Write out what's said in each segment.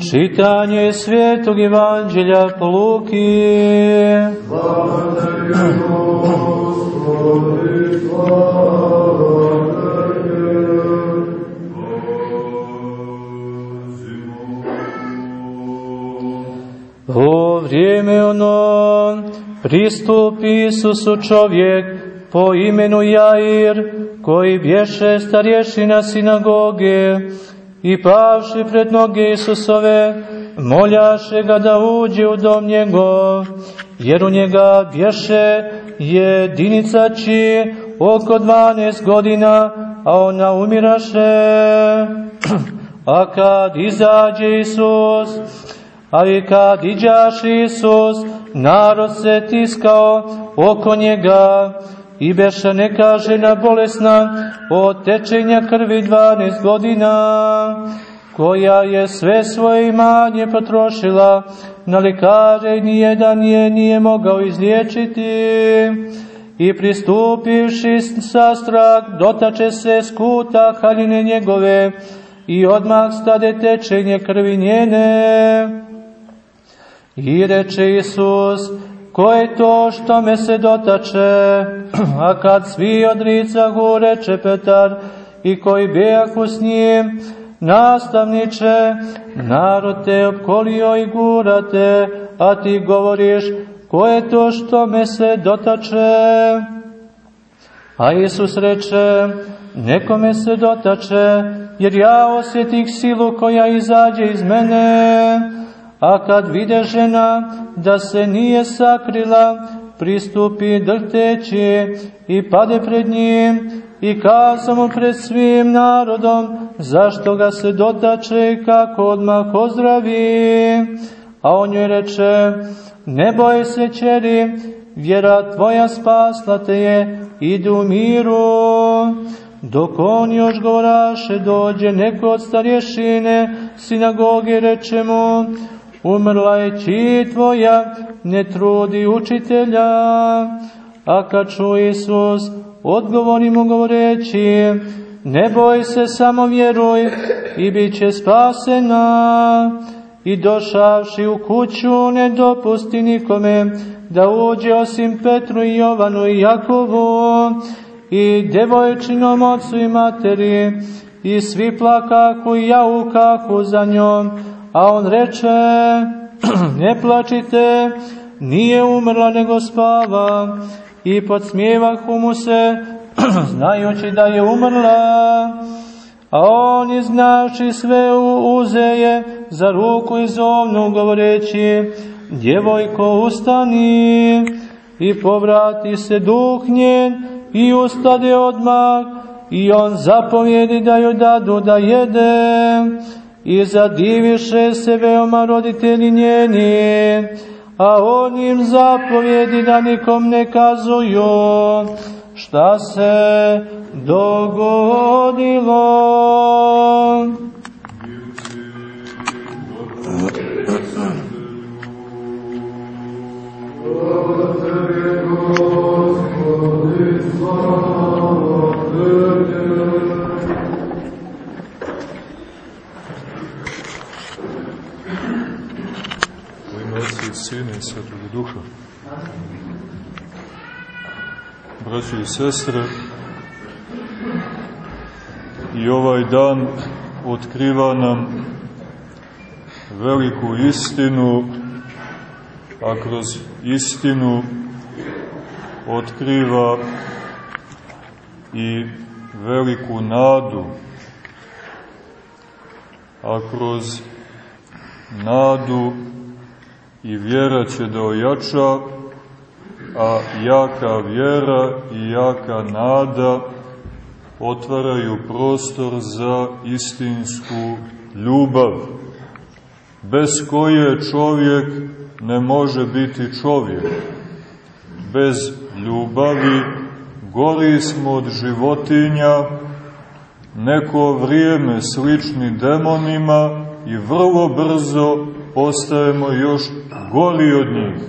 Čitanje svetog evanđelja po Luki. Slava U vrijeme ono pristupi Isusu čovjek po imenu Jair, koji bješe starješina sinagoge, i pavši pred noge Isusove, moljaše ga da uđe u dom njegov, jer u njega bješe jedinica čije oko 12 godina, a ona umiraše. A kad izađe Isus, ali kad iđaš Isus, narod se tiskao oko njega, i beša neka žena bolesna od tečenja krvi 12 godina, koja je sve svoje imanje potrošila na lekare nijedan je nije mogao izliječiti. I pristupivši sa strah, dotače se skuta haljine njegove i odmah stade tečenje krvi njene. I reče Isus, ko je to što me se dotače? A kad svi odricahu, reče Petar, i koji bejahu s njim, nastavniče, narod te opkolio i gurate, a ti govoriš, ko je to što me se dotače? A Isus reče, nekome se dotače, jer ja osjetih silu koja izađe iz mene, a kad vide žena da se nije sakrila, pristupi drteći i pade pred njim i kaza mu pred svim narodom zašto ga se dotače i kako odmah ozdravi. A on joj reče, ne boj se čeri, vjera tvoja spasla te je, idu u miru. Dok on još govoraše, dođe neko od starješine sinagoge, reče mu, umrla je či tvoja, ne trudi učitelja. A kad ču Isus, odgovori mu govoreći, ne boj se, samo vjeruj i bit će spasena. I došavši u kuću, ne dopusti nikome da uđe osim Petru i Jovanu i Jakovu i devojčinom ocu i materi i svi plakahu i jaukahu za njom, a on reče, ne plačite, nije umrla nego spava. I podsmijevahu mu se, znajući da je umrla. A on iznaši sve uzeje za ruku i zovnu govoreći, djevojko ustani i povrati se duh njen i ustade odmah. I on zapovjedi da joj dadu da jede i zadiviše se veoma roditelji njeni, a on im zapovjedi da nikom ne kazuju šta se dogodilo. Sina i Svetog Duha. Braćo i sestre, i ovaj dan otkriva nam veliku istinu, a kroz istinu otkriva i veliku nadu, a kroz nadu i vjera će da ojača, a jaka vjera i jaka nada otvaraju prostor za istinsku ljubav, bez koje čovjek ne može biti čovjek. Bez ljubavi gori smo od životinja, neko vrijeme slični demonima i vrlo brzo postajemo još gori od njih.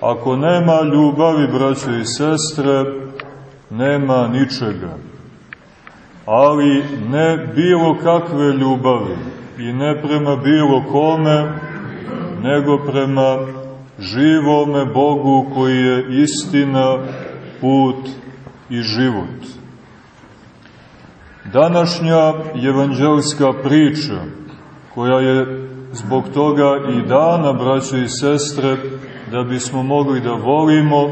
Ako nema ljubavi, braćo i sestre, nema ničega. Ali ne bilo kakve ljubavi, i ne prema bilo kome, nego prema živome Bogu koji je istina, put i život. Današnja evanđelska priča, koja je zbog toga i dana, braće i sestre, da bismo mogli da volimo,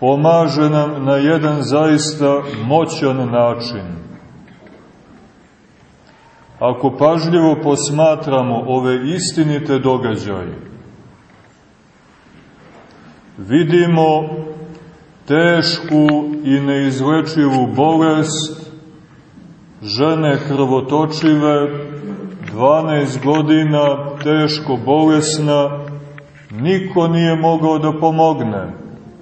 pomaže nam na jedan zaista moćan način. Ako pažljivo posmatramo ove istinite događaje, vidimo tešku i neizlečivu bolest žene krvotočive, 12 godina, teško bolesna, niko nije mogao da pomogne,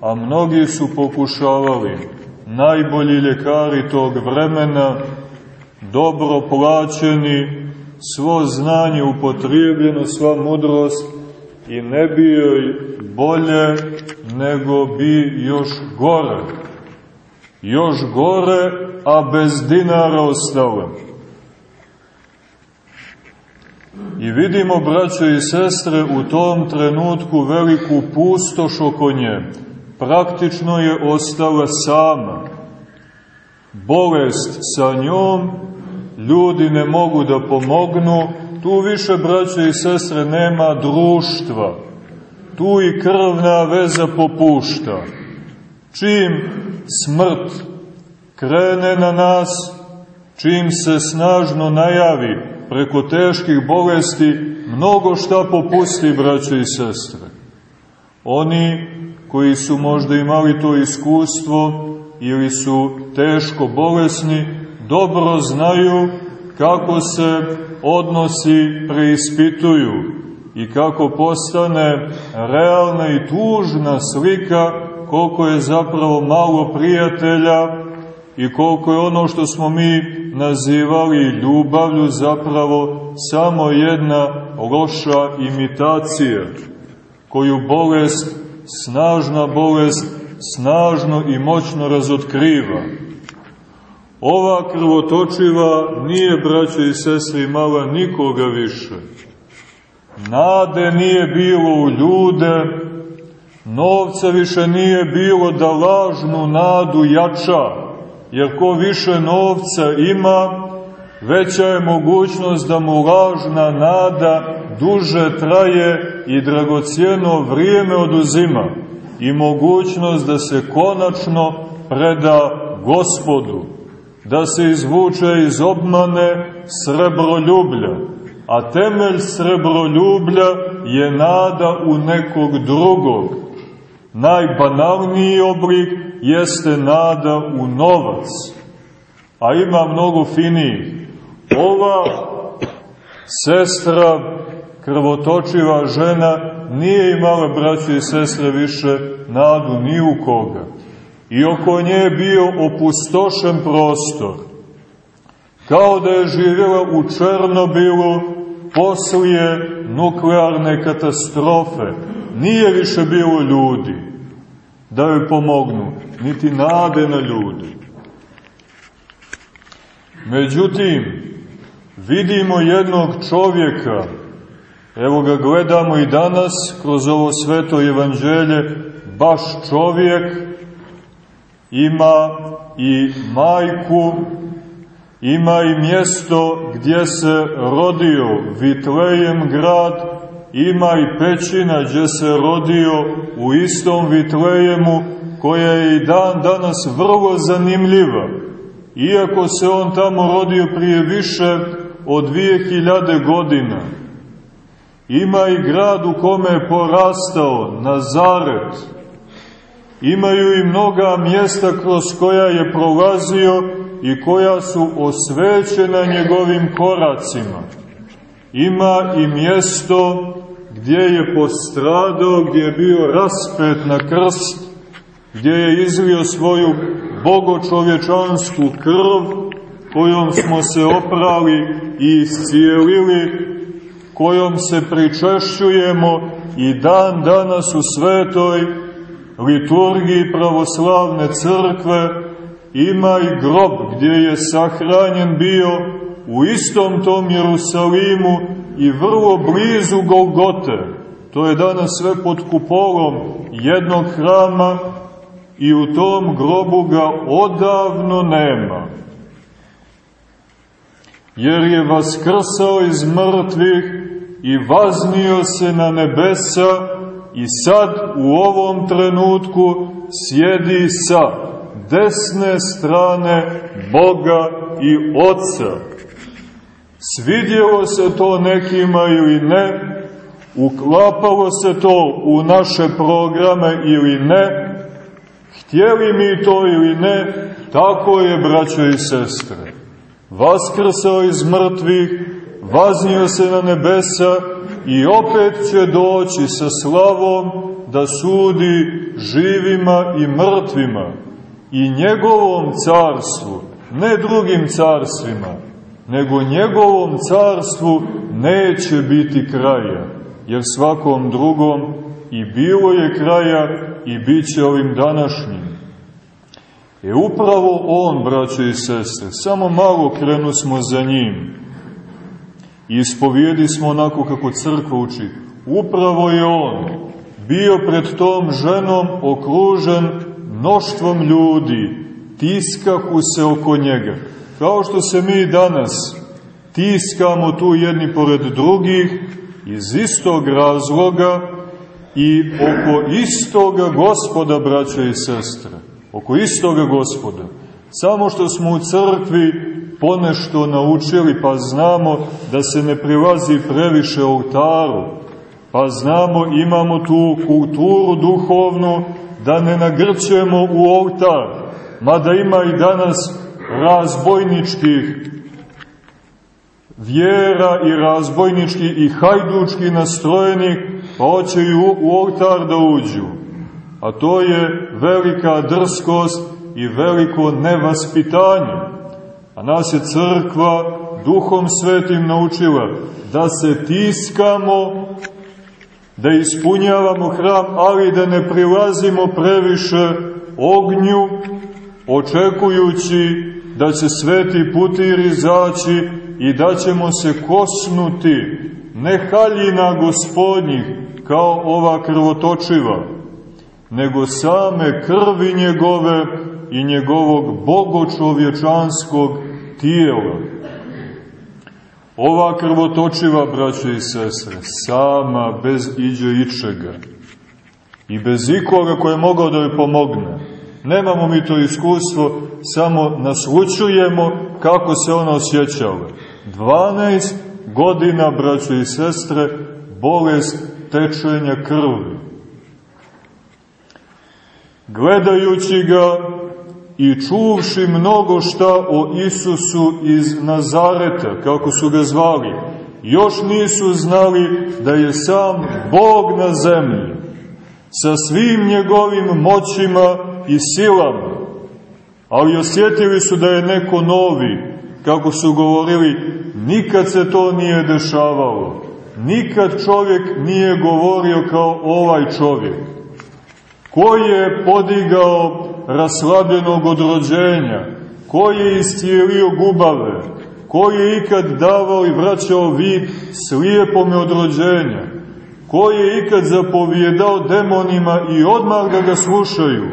a mnogi su pokušavali, najbolji ljekari tog vremena, dobro plaćeni, svo znanje upotrijebljeno, sva mudrost i ne bi joj bolje, nego bi još gore. Još gore, a bez dinara ostale. I vidimo, braćo i sestre, u tom trenutku veliku pustoš oko nje. Praktično je ostala sama. Bolest sa njom, ljudi ne mogu da pomognu, tu više, braćo i sestre, nema društva. Tu i krvna veza popušta. Čim smrt krene na nas, čim se snažno najavi preko teških bolesti, mnogo šta popusti, braćo i sestre. Oni koji su možda imali to iskustvo ili su teško bolesni, dobro znaju kako se odnosi preispituju i kako postane realna i tužna slika koliko je zapravo malo prijatelja i koliko je ono što smo mi nazivali ljubavlju zapravo samo jedna loša imitacija koju bolest, snažna bolest, snažno i moćno razotkriva. Ova krvotočiva nije, braćo i sestri, imala nikoga više. Nade nije bilo u ljude, novca više nije bilo da lažnu nadu jača, jer ko više novca ima, veća je mogućnost da mu lažna nada duže traje i dragocijeno vrijeme oduzima i mogućnost da se konačno preda gospodu da se izvuče iz obmane srebroljublja, a temelj srebroljublja je nada u nekog drugog. Najbanalniji oblik jeste nada u novac, a ima mnogo finiji. Ova sestra, krvotočiva žena, nije imala, braće i sestre, više nadu ni u koga i oko nje je bio opustošen prostor. Kao da je živjela u Černobilu poslije nuklearne katastrofe. Nije više bilo ljudi da joj pomognu, niti nade na ljudi. Međutim, vidimo jednog čovjeka, evo ga gledamo i danas kroz ovo sveto evanđelje, baš čovjek ima i majku, ima i mjesto gdje se rodio. Vitlejem grad, ima i pećina gdje se rodio u istom Vitlejemu, koja je i dan danas vrlo zanimljiva. Iako se on tamo rodio prije više od 2000 godina, ima i grad u kome je porastao Nazaret, imaju i mnoga mjesta kroz koja je prolazio i koja su osvećena njegovim koracima. Ima i mjesto gdje je postradao, gdje je bio raspet na krst, gdje je izlio svoju bogočovječansku krv, kojom smo se oprali i iscijelili, kojom se pričešćujemo i dan danas u svetoj liturgiji pravoslavne crkve ima i grob gdje je sahranjen bio u istom tom Jerusalimu i vrlo blizu Golgote. To je danas sve pod kupolom jednog hrama i u tom grobu ga odavno nema. Jer je vaskrsao iz mrtvih i vaznio se na nebesa i sad u ovom trenutku sjedi sa desne strane Boga i Otca. Svidjelo se to nekima ili ne, uklapalo se to u naše programe ili ne, htjeli mi to ili ne, tako je, braćo i sestre. Vaskrsao iz mrtvih, vaznio se na nebesa i opet će doći sa slavom da sudi živima i mrtvima i njegovom carstvu, ne drugim carstvima, nego njegovom carstvu neće biti kraja, jer svakom drugom i bilo je kraja i bit će ovim današnjim. E upravo on, braćo i sestre, samo malo krenu smo za njim i ispovijedi smo onako kako crkva uči. Upravo je on bio pred tom ženom okružen mnoštvom ljudi, tiskahu se oko njega. Kao što se mi danas tiskamo tu jedni pored drugih, iz istog razloga i oko istoga gospoda, braćo i sestre. Oko istoga gospoda. Samo što smo u crkvi ponešto naučili, pa znamo da se ne prilazi previše oltaru, pa znamo, imamo tu kulturu duhovnu, da ne nagrćemo u oltar, mada ima i danas razbojničkih vjera i razbojnički i hajdučki nastrojenih, pa hoće i u, u oltar da uđu. A to je velika drskost i veliko nevaspitanje. A nas je crkva duhom svetim naučila da se tiskamo, da ispunjavamo hram, ali da ne prilazimo previše ognju, očekujući da će sveti putir izaći i da ćemo se kosnuti ne haljina gospodnjih kao ova krvotočiva, nego same krvi njegove i njegovog bogočovječanskog tijela. Ova krvotočiva, braće i sestre, sama, bez iđe ičega i bez ikoga koje je mogao da joj pomogne. Nemamo mi to iskustvo, samo naslučujemo kako se ona osjećala. 12 godina, braće i sestre, bolest tečenja krvi. Gledajući ga i čuvši mnogo šta o Isusu iz Nazareta, kako su ga zvali, još nisu znali da je sam Bog na zemlji, sa svim njegovim moćima i silama, ali osjetili su da je neko novi, kako su govorili, nikad se to nije dešavalo, nikad čovjek nije govorio kao ovaj čovjek. Ko je podigao raslabljenog od rođenja, ko je iscijelio gubave, ko je ikad davao i vraćao vid slijepome od rođenja, ko je ikad zapovjedao demonima i odmah da ga slušaju,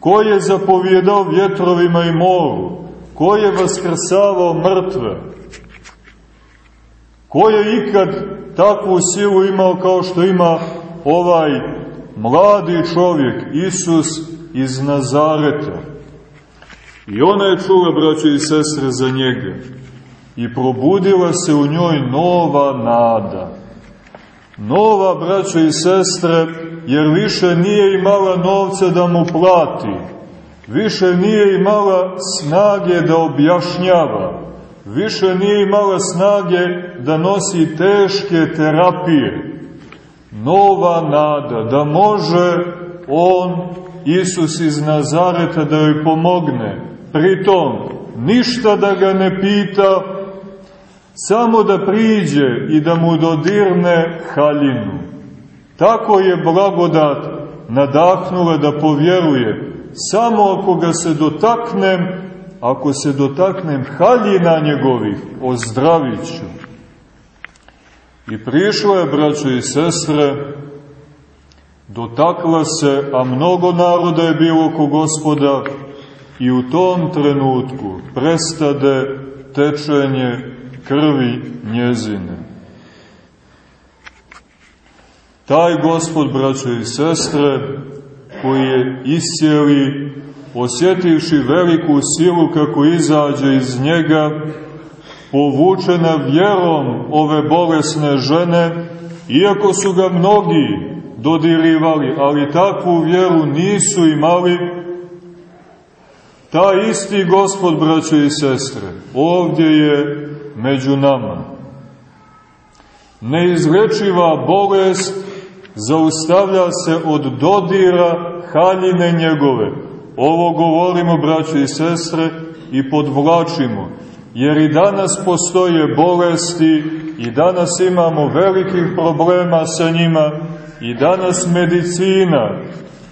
ko je zapovjedao vjetrovima i moru, ko je vaskrsavao mrtve, ko je ikad takvu silu imao kao što ima ovaj mladi čovjek, Isus iz Nazareta. I ona je čula, braćo i sestre, za njega. I probudila se u njoj nova nada. Nova, braćo i sestre, jer više nije imala novca da mu plati. Više nije imala snage da objašnjava. Više nije imala snage da nosi teške terapije. Nova nada, da može on Isus iz Nazareta da joj pomogne. Pritom, ništa da ga ne pita, samo da priđe i da mu dodirne haljinu. Tako je blagodat nadahnula da povjeruje. Samo ako ga se dotaknem ako se dotaknem haljina njegovih, ozdravit ću. I prišla je, braćo i sestre, dotakla se, a mnogo naroda je bilo oko gospoda, i u tom trenutku prestade tečenje krvi njezine. Taj gospod, braćo i sestre, koji je iscijeli, osjetivši veliku silu kako izađe iz njega, povučena vjerom ove bolesne žene, iako su ga mnogi dodirivali, ali takvu vjeru nisu imali, ta isti gospod, braćo i sestre, ovdje je među nama. Neizlečiva bolest zaustavlja se od dodira haljine njegove. Ovo govorimo, braćo i sestre, i podvlačimo, jer i danas postoje bolesti, i danas imamo velikih problema sa njima, i danas medicina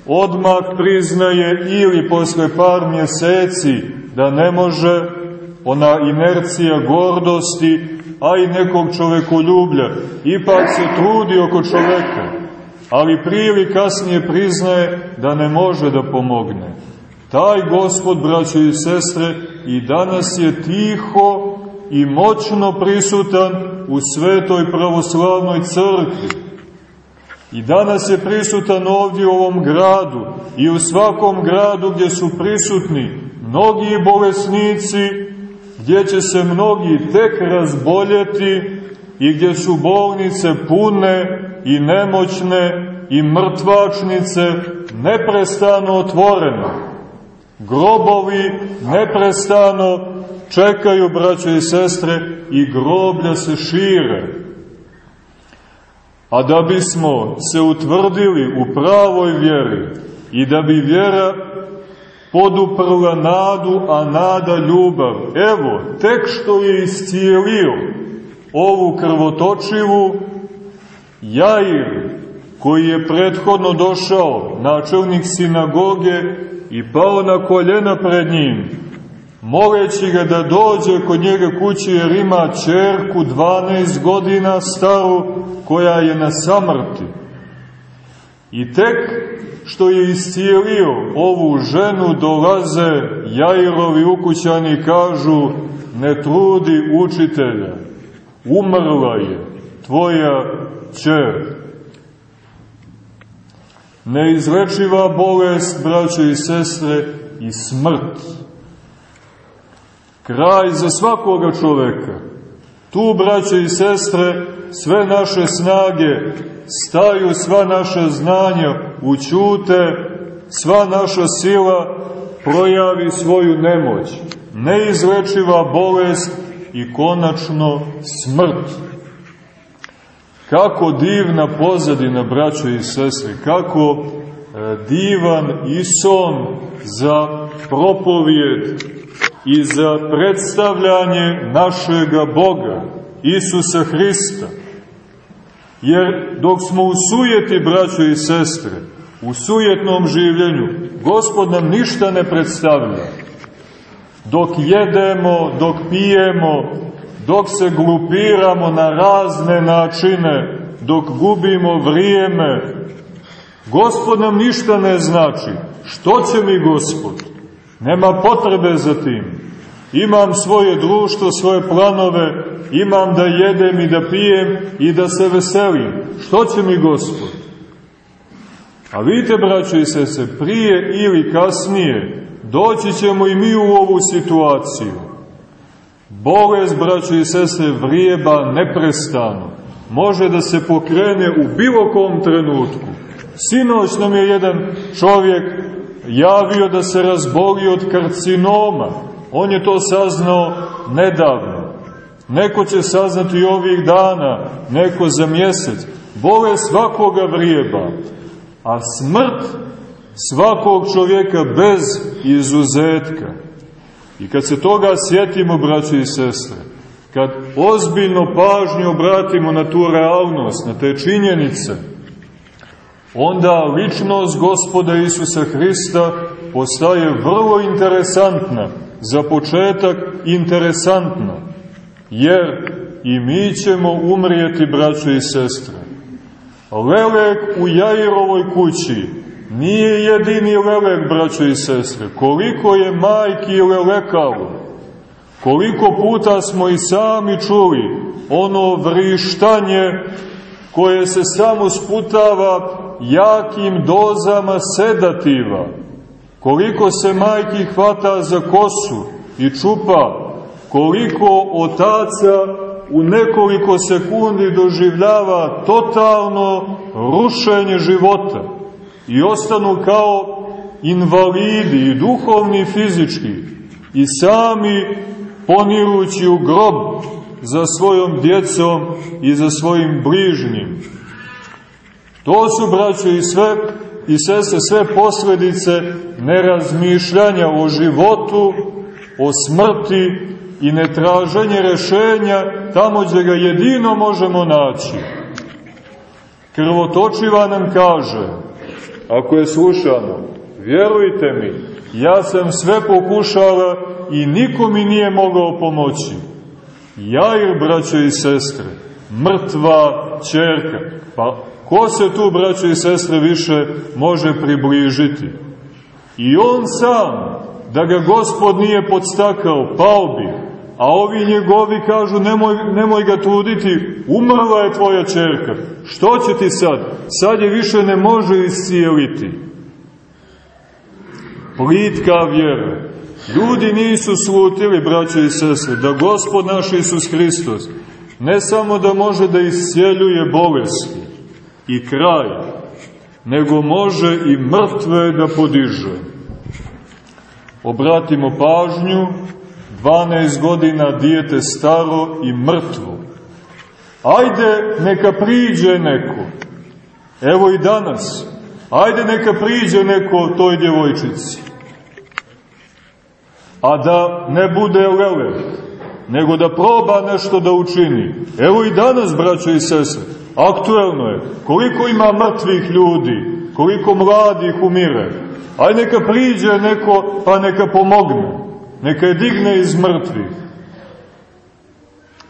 odmah priznaje ili posle par mjeseci da ne može ona inercija gordosti, a i nekog čovekoljublja, ipak se trudi oko čoveka ali prije ili kasnije priznaje da ne može da pomogne. Taj gospod, braćo i sestre, i danas je tiho i moćno prisutan u svetoj pravoslavnoj crkvi. I danas je prisutan ovdje u ovom gradu i u svakom gradu gdje su prisutni mnogi bolesnici, gdje će se mnogi tek razboljeti i gdje su bolnice pune i nemoćne i mrtvačnice neprestano otvorene. Grobovi neprestano čekaju, braćo i sestre, i groblja se šire. A da bismo se utvrdili u pravoj vjeri i da bi vjera poduprla nadu, a nada ljubav. Evo, tek što je iscijelio ovu krvotočivu, Jair, koji je prethodno došao, načelnik sinagoge, i pao na koljena pred njim, moleći ga da dođe kod njega kući jer ima čerku 12 godina staru koja je na samrti. I tek što je iscijelio ovu ženu dolaze Jairovi ukućani i kažu ne trudi učitelja, umrla je tvoja čer. Neizlečiva bolest, braćo i sestre, i smrt. Kraj za svakoga čoveka. Tu, braćo i sestre, sve naše snage staju, sva naša znanja učute, sva naša sila projavi svoju nemoć. Neizlečiva bolest i konačno smrt. Kako divna pozadina, braćo i sestre, kako e, divan ison za propovijed i za predstavljanje našega Boga, Isusa Hrista. Jer dok smo u sujeti, braćo i sestre, u sujetnom življenju, Gospod nam ništa ne predstavlja. Dok jedemo, dok pijemo, dok se glupiramo na razne načine, dok gubimo vrijeme, Gospod nam ništa ne znači. Što će mi Gospod? Nema potrebe za tim. Imam svoje društvo, svoje planove, imam da jedem i da pijem i da se veselim. Što će mi Gospod? A vidite, braćo i sese, prije ili kasnije doći ćemo i mi u ovu situaciju. Bolest, braćo i sese, vrijeba neprestano. Može da se pokrene u bilo kom trenutku. Sinoć nam je jedan čovjek javio da se razboli od karcinoma. On je to saznao nedavno. Neko će saznati ovih dana, neko za mjesec. Bole svakoga vrijeba, a smrt svakog čovjeka bez izuzetka. I kad se toga sjetimo, braćo i sestre, kad ozbiljno pažnju obratimo na tu realnost, na te činjenice, onda ličnost gospoda Isusa Hrista postaje vrlo interesantna za početak interesantna, jer i mi ćemo umrijeti, braćo i sestre. Lelek u Jairovoj kući nije jedini lelek, braćo i sestre. Koliko je majki lelekalo, koliko puta smo i sami čuli ono vrištanje koje se samo sputava jakim dozama sedativa, koliko se majki hvata za kosu i čupa, koliko otaca u nekoliko sekundi doživljava totalno rušenje života i ostanu kao invalidi i duhovni i fizički i sami ponirući u grob za svojom djecom i za svojim bližnjim. To su, braćo, i sve i sese, sve posledice nerazmišljanja o životu, o smrti i netraženje rešenja tamo gdje ga jedino možemo naći. Krvotočiva nam kaže, ako je slušamo, vjerujte mi, ja sam sve pokušala i niko mi nije mogao pomoći. Jair, braćo i sestre, mrtva čerka, pa ko se tu, braćo i sestre, više može približiti? I on sam, da ga gospod nije podstakao, pao bi, a ovi njegovi kažu nemoj, nemoj ga truditi, umrla je tvoja čerka. Što će ti sad? Sad je više ne može iscijeliti. Plitka vjera. Ljudi nisu slutili, braćo i sestre, da gospod naš Isus Hristos ne samo da može da iscijeljuje bolesti i kraj, nego može i mrtve da podiže. Obratimo pažnju 12 godina dijete staro i mrtvo. Ajde, neka priđe neko. Evo i danas. Ajde, neka priđe neko toj djevojčici. A da ne bude lele, nego da proba nešto da učini. Evo i danas, braćo i sese, aktuelno je. Koliko ima mrtvih ljudi, koliko mladih umire. Ajde, neka priđe neko, pa neka pomogne neka je digne iz mrtvih.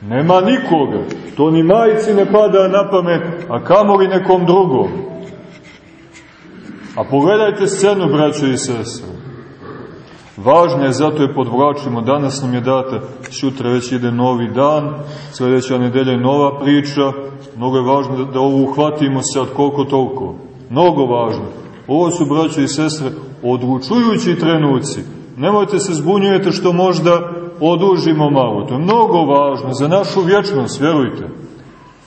Nema nikoga, to ni majici ne pada na pamet, a kamoli nekom drugom. A pogledajte scenu, braćo i sestre. Važno je, zato je podvlačimo, danas nam je data, sutra već ide novi dan, sledeća nedelja je nova priča, mnogo je važno da, da ovo uhvatimo sad koliko toliko. Mnogo važno. Ovo su, braćo i sestre, odlučujući trenuci Nemojte se zbunjujete što možda odužimo malo. To je mnogo važno za našu vječnost, vjerujte.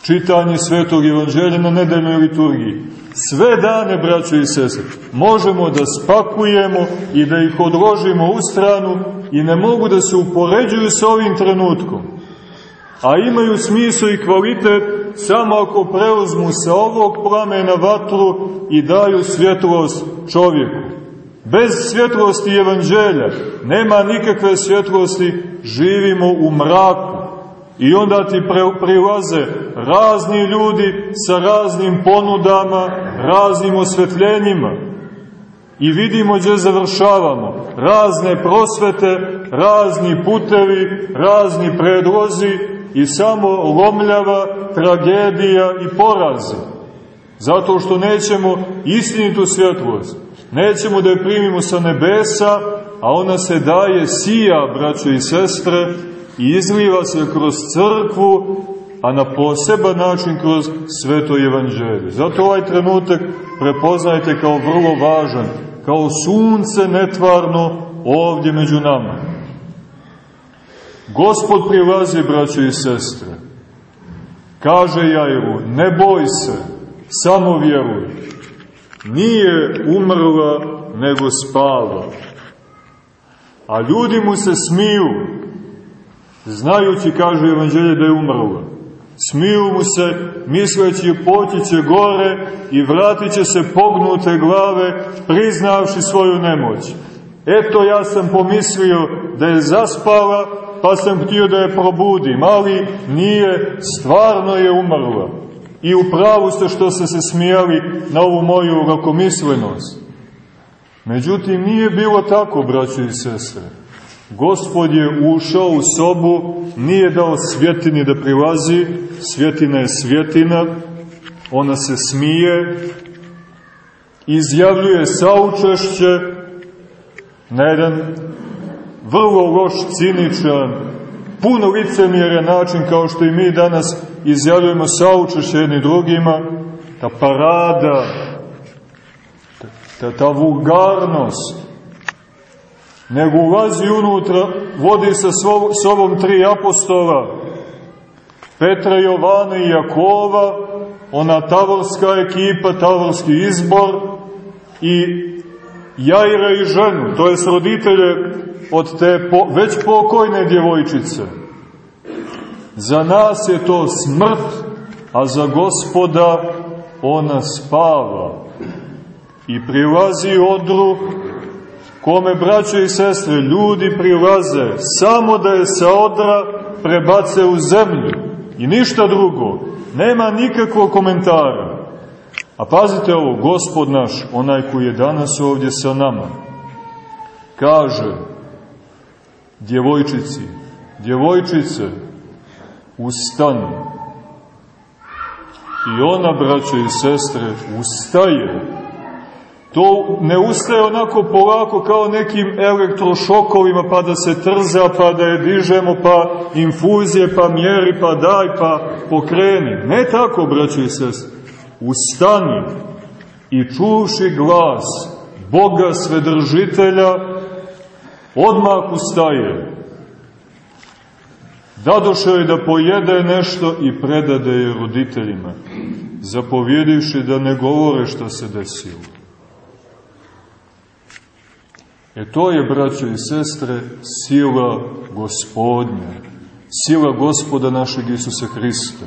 Čitanje svetog evanđelja na nedeljnoj liturgiji. Sve dane, braćo i sese, možemo da spakujemo i da ih odložimo u stranu i ne mogu da se upoređuju sa ovim trenutkom. A imaju smisao i kvalitet samo ako preuzmu sa ovog plamena vatru i daju svjetlost čovjeku. Bez svjetlosti evanđelja nema nikakve svjetlosti, živimo u mraku. I onda ti prilaze razni ljudi sa raznim ponudama, raznim osvetljenjima. I vidimo gdje završavamo. Razne prosvete, razni putevi, razni predlozi i samo lomljava tragedija i porazi. Zato što nećemo istinitu svjetlost Nećemo da je primimo sa nebesa, a ona se daje sija, braćo i sestre, i izliva se kroz crkvu, a na poseban način kroz sveto evanđelje. Zato ovaj trenutak prepoznajte kao vrlo važan, kao sunce netvarno ovdje među nama. Gospod prilazi, braćo i sestre. Kaže Jairu, ne boj se, samo vjeruj nije umrla, nego spava. A ljudi mu se smiju, znajući, kaže Evanđelje, da je umrla. Smiju mu se, misleći poći će gore i vratit će se pognute glave, priznavši svoju nemoć. Eto, ja sam pomislio da je zaspala, pa sam htio da je probudim, ali nije, stvarno je umrla. I u pravu ste što ste se smijali na ovu moju lakomislenost. Međutim, nije bilo tako, braćo i sestre. Gospod je ušao u sobu, nije dao svjetini da prilazi, svjetina je svjetina, ona se smije, izjavljuje saučešće na jedan vrlo loš, ciničan, puno licemjere način kao što i mi danas izjavljujemo saučešće jedni drugima, ta parada, ta, ta vulgarnost, nego ulazi unutra, vodi sa sobom tri apostola, Petra, Jovana i Jakova, ona tavorska ekipa, tavorski izbor i Jajra i ženu, to je roditelje od te po, već pokojne djevojčice. Za nas je to smrt, a za gospoda ona spava. I prilazi odru kome, braće i sestre, ljudi prilaze samo da je sa odra prebace u zemlju i ništa drugo. Nema nikakvog komentara. A pazite ovo, gospod naš, onaj koji je danas ovdje sa nama, kaže djevojčici, djevojčice, ustani. I ona, braće i sestre, ustaje To ne ustaje onako polako kao nekim elektrošokovima pa da se trza, pa da je dižemo, pa infuzije, pa mjeri, pa daj, pa pokreni. Ne tako, braćo i sest. Ustani i čuši glas Boga svedržitelja, odmah ustaje. Dadoše joj da pojede nešto i predade je roditeljima, zapovjedivši da ne govore što se desilo. E to je, braćo i sestre, sila gospodnja, sila gospoda našeg Isusa Hrista.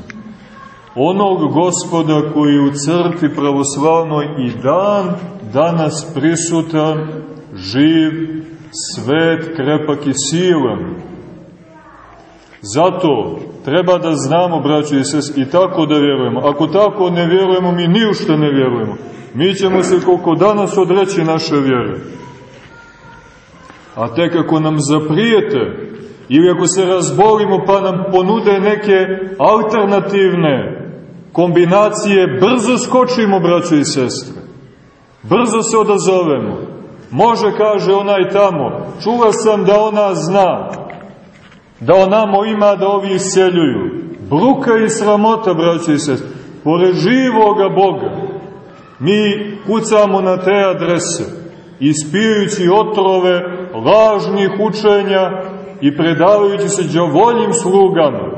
Onog gospoda koji u crkvi pravoslavnoj i dan danas prisutan, živ, svet, krepak i silan. Zato treba da znamo, braćo i sest, i tako da vjerujemo. Ako tako ne vjerujemo, mi ni u što ne vjerujemo. Mi ćemo se koliko danas odreći naše vjere. A tek ako nam zaprijete, ili ako se razbolimo pa nam ponude neke alternativne kombinacije, brzo skočimo, braćo i sestre. Brzo se odazovemo. Može, kaže onaj tamo, čula sam da ona zna, da onamo ima da ovi isceljuju. Bruka i sramota, braćo i sestre. Pored živoga Boga, mi kucamo na te adrese, ispijujući otrove lažnih učenja i predavajući se džavoljim slugama,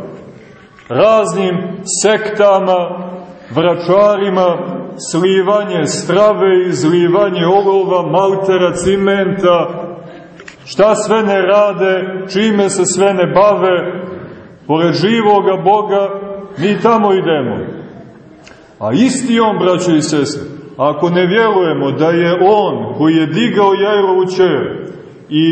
raznim sektama, vračarima, slivanje strave, izlivanje olova, maltera, cimenta, šta sve ne rade, čime se sve ne bave, pored živoga Boga, mi tamo idemo. A isti on, braćo i sese, ako ne vjerujemo da je on koji je digao Jajrovu čer, i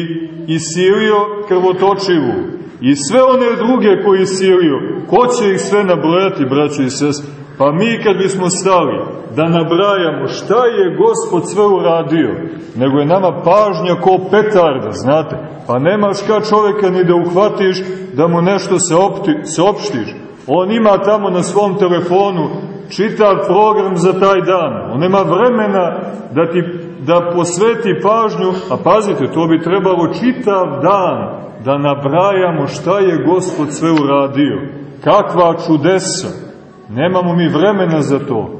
isilio krvotočivu i sve one druge koji isilio, ko će ih sve nabrojati, braćo i sest? Pa mi kad bismo stali da nabrajamo šta je Gospod sve uradio, nego je nama pažnja ko petarda, znate, pa nemaš ka čoveka ni da uhvatiš da mu nešto se, opti, opštiš. On ima tamo na svom telefonu čitav program za taj dan. On nema vremena da ti da posveti pažnju, a pazite, to bi trebalo čitav dan da nabrajamo šta je Gospod sve uradio. Kakva čudesa. Nemamo mi vremena za to.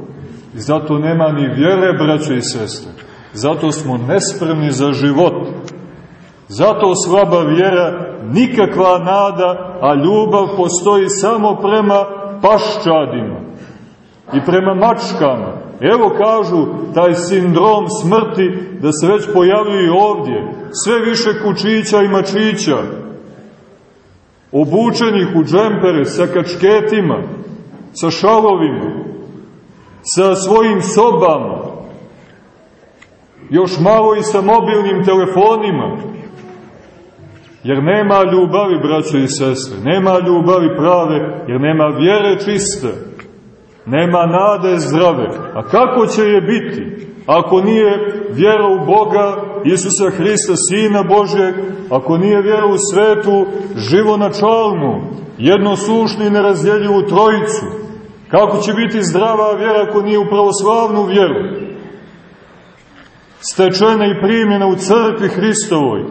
I zato nema ni vjere, braće i sestre. Zato smo nespremni za život. Zato slaba vjera, nikakva nada, a ljubav postoji samo prema paščadima i prema mačkama. Evo kažu, taj sindrom smrti da se već pojavljuje ovdje. Sve više kučića i mačića, obučenih u džempere, sa kačketima, sa šalovima, sa svojim sobama, još malo i sa mobilnim telefonima, jer nema ljubavi, braćo i sestre, nema ljubavi prave, jer nema vjere čiste, Nema nade zdrave. A kako će je biti? Ako nije vjera u Boga Isusa Hrista, Sina Božeg, ako nije vjera u svetu, živonačalnu, jednosušnu i nerazdjeljivu trojicu, kako će biti zdrava vjera ako nije u pravoslavnu vjeru? Stečena i primjena u crkvi Hristovoj,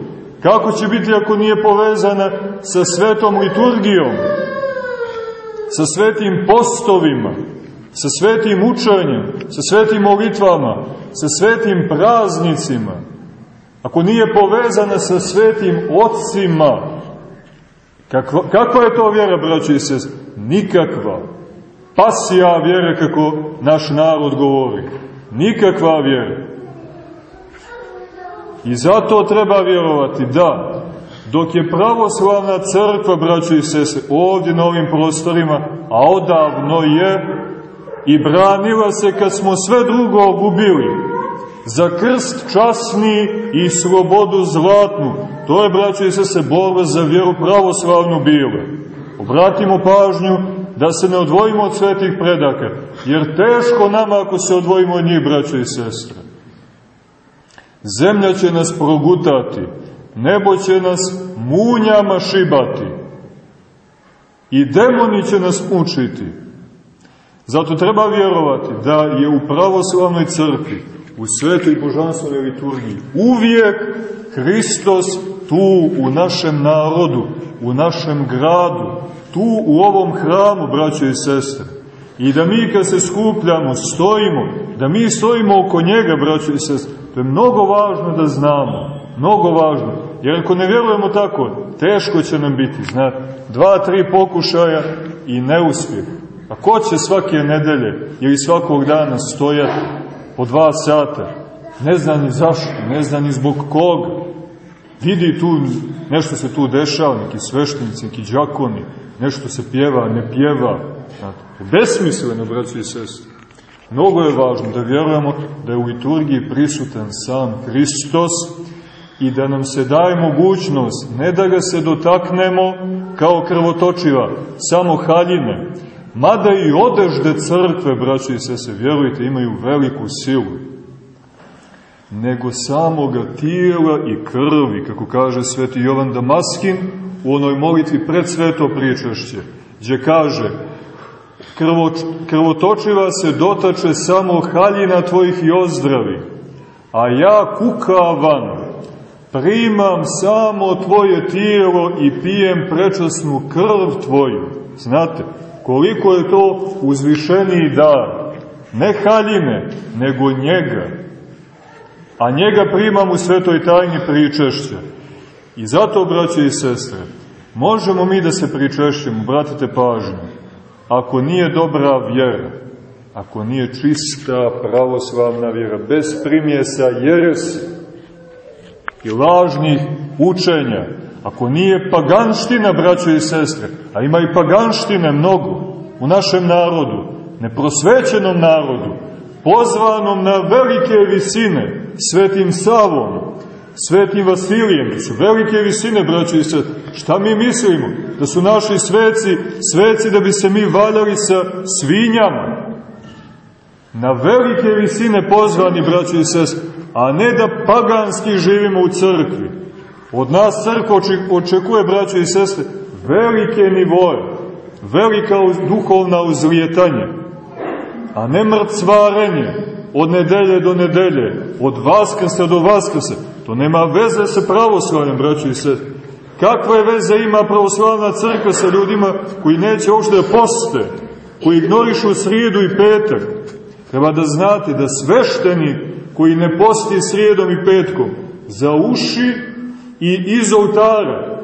kako će biti ako nije povezana sa svetom liturgijom, sa svetim postovima, sa svetim učenjem, sa svetim molitvama, sa svetim praznicima, ako nije povezana sa svetim ocima, kakva, kakva je to vjera, braći i sest? Nikakva. Pasija vjera, kako naš narod govori. Nikakva vjera. I zato treba vjerovati da, dok je pravoslavna crkva, braći i sese, ovdje na ovim prostorima, a odavno je i branila se kad smo sve drugo gubili, za krst časni i slobodu zlatnu. To je, braći i se, borba za vjeru pravoslavnu bila. Obratimo pažnju da se ne odvojimo od svetih predaka, jer teško nama ako se odvojimo od njih, braći i sestre. Zemlja će nas progutati, nebo će nas munjama šibati i demoni će nas mučiti. Zato treba vjerovati da je u pravoslavnoj crkvi, u svetoj božanstvenoj liturgiji, uvijek Hristos tu u našem narodu, u našem gradu, tu u ovom hramu, braćo i sestre. I da mi kad se skupljamo, stojimo, da mi stojimo oko njega, braćo i sestre, to je mnogo važno da znamo, mnogo važno. Jer ako ne vjerujemo tako, teško će nam biti, znate, dva, tri pokušaja i neuspjeh. A ko će svake nedelje ili svakog dana stojati po dva sata? Ne zna ni zašto, ne zna ni zbog koga. Vidi tu, nešto se tu dešava, neki sveštenici, neki džakoni, nešto se pjeva, ne pjeva. Znate, besmisleno, braći i sestri. Mnogo je važno da vjerujemo da je u liturgiji prisutan sam Hristos i da nam se daje mogućnost ne da ga se dotaknemo kao krvotočiva, samo haljine, Mada i odežde crkve, braći i sese, vjerujte, imaju veliku silu. Nego samoga tijela i krvi, kako kaže sveti Jovan Damaskin u onoj molitvi pred sveto priječešće, gdje kaže krvo, krvotočiva se dotače samo haljina tvojih i ozdravi, a ja kukavan primam samo tvoje tijelo i pijem prečasnu krv tvoju. Znate, koliko je to uzvišeniji dar. Ne haljine, nego njega. A njega primam u svetoj tajni pričešća. I zato, braće i sestre, možemo mi da se pričešćemo, bratite pažnju, ako nije dobra vjera, ako nije čista pravoslavna vjera, bez primjesa jeresi i lažnih učenja, Ako nije paganština, braćo i sestre, a ima i paganštine mnogo u našem narodu, neprosvećenom narodu, pozvanom na velike visine, svetim Savom, svetim Vasilijem, to su velike visine, braćo i sestre. Šta mi mislimo? Da su naši sveci, sveci da bi se mi valjali sa svinjama. Na velike visine pozvani, braćo i sestre, a ne da paganski živimo u crkvi Od nas crkva očekuje, braćo i sestre, velike nivoje, velika duhovna uzlijetanja, a ne mrcvarenje od nedelje do nedelje, od vaskrsa do vaskrsa. To nema veze sa pravoslavljem, braćo i sestre. Kakve veze ima pravoslavna crkva sa ljudima koji neće uopšte da poste, koji ignorišu srijedu i petak? Treba da znate da svešteni koji ne posti srijedom i petkom, za uši i iz oltara.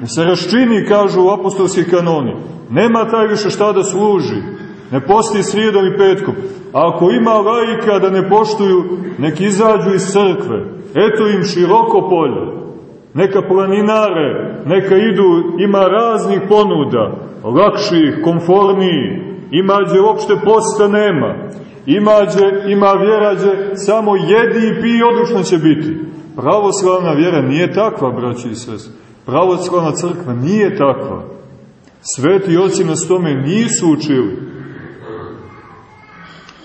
Da se raščini, kažu apostolski kanoni. Nema taj više šta da služi. Ne posti srijedom i petkom. A ako ima lajka da ne poštuju, nek izađu iz crkve. Eto im široko polje. Neka planinare, neka idu, ima raznih ponuda, lakših, konfornijih, imađe uopšte posta nema, imađe, ima vjerađe, samo jedi i pi odlično će biti. Pravoslavna vjera nije takva, braći i sest. Pravoslavna crkva nije takva. Sveti oci nas tome nisu učili.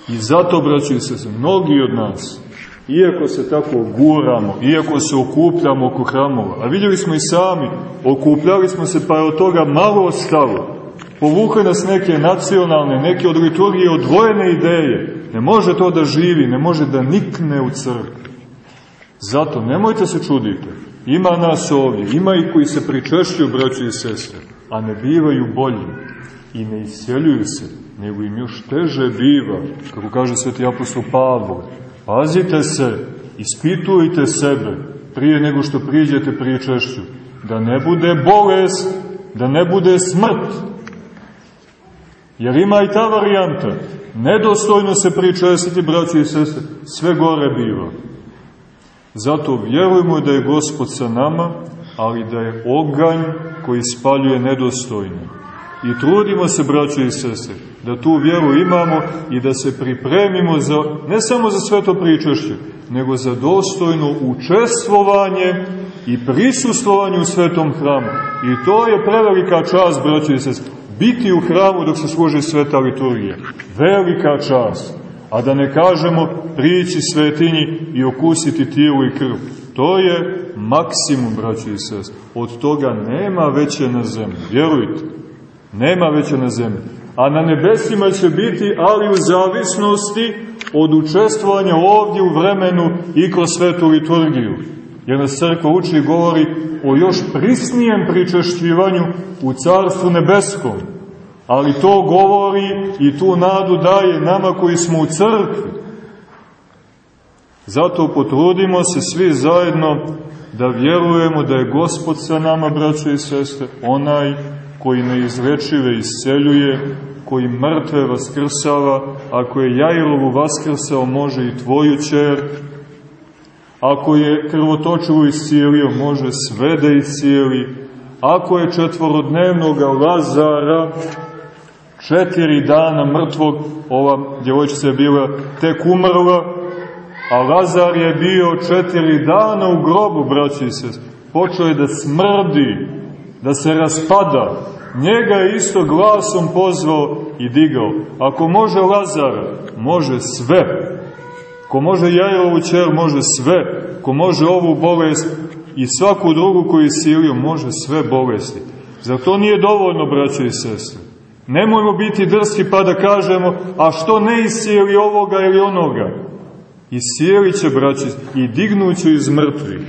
I zato, braći sest, mnogi od nas Iako se tako guramo, iako se okupljamo oko hramova, a vidjeli smo i sami, okupljali smo se pa je od toga malo ostalo. Povukle nas neke nacionalne, neke od liturgije odvojene ideje. Ne može to da živi, ne može da nikne u crkvu. Zato nemojte se čuditi. Ima nas ovdje, ima i koji se pričešljuju, braći i sestre, a ne bivaju bolji i ne isjeljuju se, nego im još teže biva, kako kaže sveti apostol Pavlo. Pazite se, ispitujte sebe prije nego što priđete pričešću, da ne bude bolest, da ne bude smrt. Jer ima i ta varijanta. Nedostojno se pričestiti, braći i sestre, sve gore biva. Zato vjerujemo da je Gospod sa nama, ali da je oganj koji spaljuje nedostojno. I trudimo se, braće i sestre, da tu vjeru imamo i da se pripremimo za, ne samo za sveto pričešće, nego za dostojno učestvovanje i prisustvovanje u svetom hramu. I to je prevelika čast, braće i sestre, biti u hramu dok se služi sveta liturgija. Velika čast. A da ne kažemo prići svetinji i okusiti tijelu i krv. To je maksimum, braći i sest. Od toga nema veće na zemlji. Vjerujte, nema veće na zemlji. A na nebesima će biti, ali u zavisnosti od učestvovanja ovdje u vremenu i kroz svetu liturgiju. Jer nas crkva uči i govori o još prisnijem pričešćivanju u Carstvu nebeskom. Ali to govori i tu nadu daje nama koji smo u crkvi. Zato potrudimo se svi zajedno da vjerujemo da je Gospod sa nama, braćo i sestre, onaj koji neizrečive isceljuje, koji mrtve vaskrsava, ako je Jailovu vaskrsao, može i tvoju čer, ako je krvotočivu iscijelio, može sve da iscijeli, ako je četvorodnevnog Lazara četiri dana mrtvog, ova djevojčica je bila tek umrla, a Lazar je bio četiri dana u grobu, braći se, počeo je da smrdi, da se raspada, njega je isto glasom pozvao i digao. Ako može Lazara, može sve. Ko može Jajrovu čer, može sve. Ko može ovu bolest i svaku drugu koju je silio, može sve bolesti. Zar to nije dovoljno, braćo i sestre? Nemojmo biti drski pa da kažemo, a što ne iscijeli ovoga ili onoga? Isijelit će, braći, i dignuće iz mrtvih.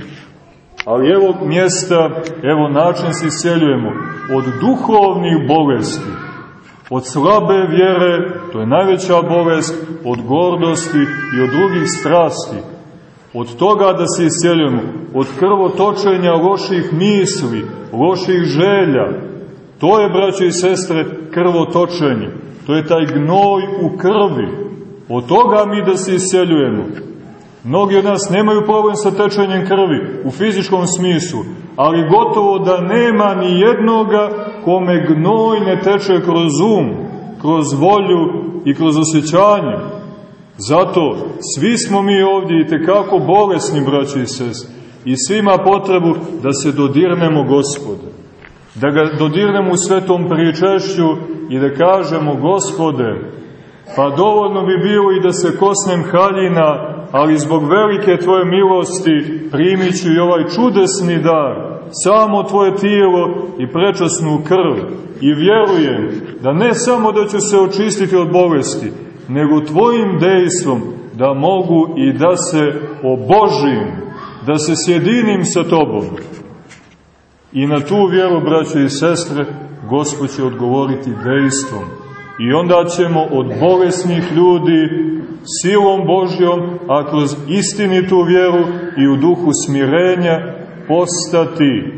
Ali evo mjesta, evo način se isjeljujemo od duhovnih bolesti, od slabe vjere, to je najveća bolest, od gordosti i od drugih strasti, od toga da se isjeljujemo, od krvotočenja loših misli, loših želja, To je, braće i sestre, krvotočenje. To je taj gnoj u krvi. Od toga mi da se isjeljujemo. Mnogi od nas nemaju problem sa tečenjem krvi u fizičkom smislu, ali gotovo da nema ni jednoga kome gnoj ne teče kroz um, kroz volju i kroz osjećanje. Zato svi smo mi ovdje i tekako bolesni, braći i sest, i svima potrebu da se dodirnemo gospode da ga dodirnemo u svetom pričešću i da kažemo, gospode, pa dovoljno bi bilo i da se kosnem haljina, ali zbog velike tvoje milosti primit ću i ovaj čudesni dar, samo tvoje tijelo i prečasnu krv. I vjerujem da ne samo da ću se očistiti od bolesti, nego tvojim dejstvom da mogu i da se obožim, da se sjedinim sa tobom. I na tu vjeru, braće i sestre, Gospod će odgovoriti dejstvom. I onda ćemo od bolesnih ljudi silom Božjom, a kroz istinitu vjeru i u duhu smirenja postati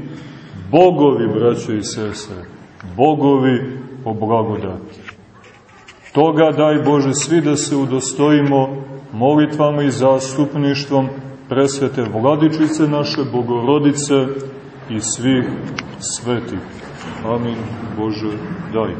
bogovi, braće i sestre, bogovi po blagodati. Toga daj Bože svi da se udostojimo molitvama i zastupništvom presvete vladičice naše, bogorodice, i svih svetih. Amin Bože, daj.